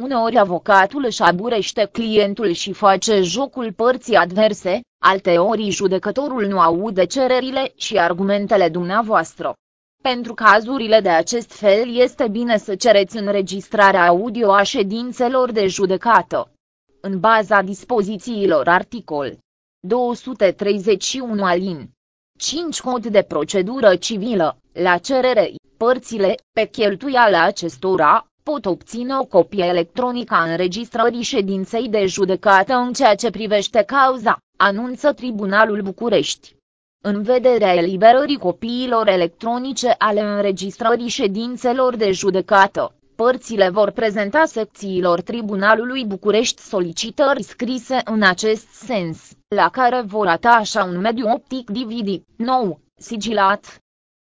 Uneori avocatul își aburește clientul și face jocul părții adverse, alteori judecătorul nu aude cererile și argumentele dumneavoastră. Pentru cazurile de acest fel este bine să cereți înregistrarea audio a ședințelor de judecată. În baza dispozițiilor articol 231 alin 5 Cod de procedură civilă, la cerere, părțile, pe cheltuiala acestora, pot obține o copie electronică a înregistrării ședinței de judecată în ceea ce privește cauza, anunță Tribunalul București. În vederea eliberării copiilor electronice ale înregistrării ședințelor de judecată, părțile vor prezenta secțiilor Tribunalului București solicitări scrise în acest sens, la care vor atașa un mediu optic DVD, nou, sigilat,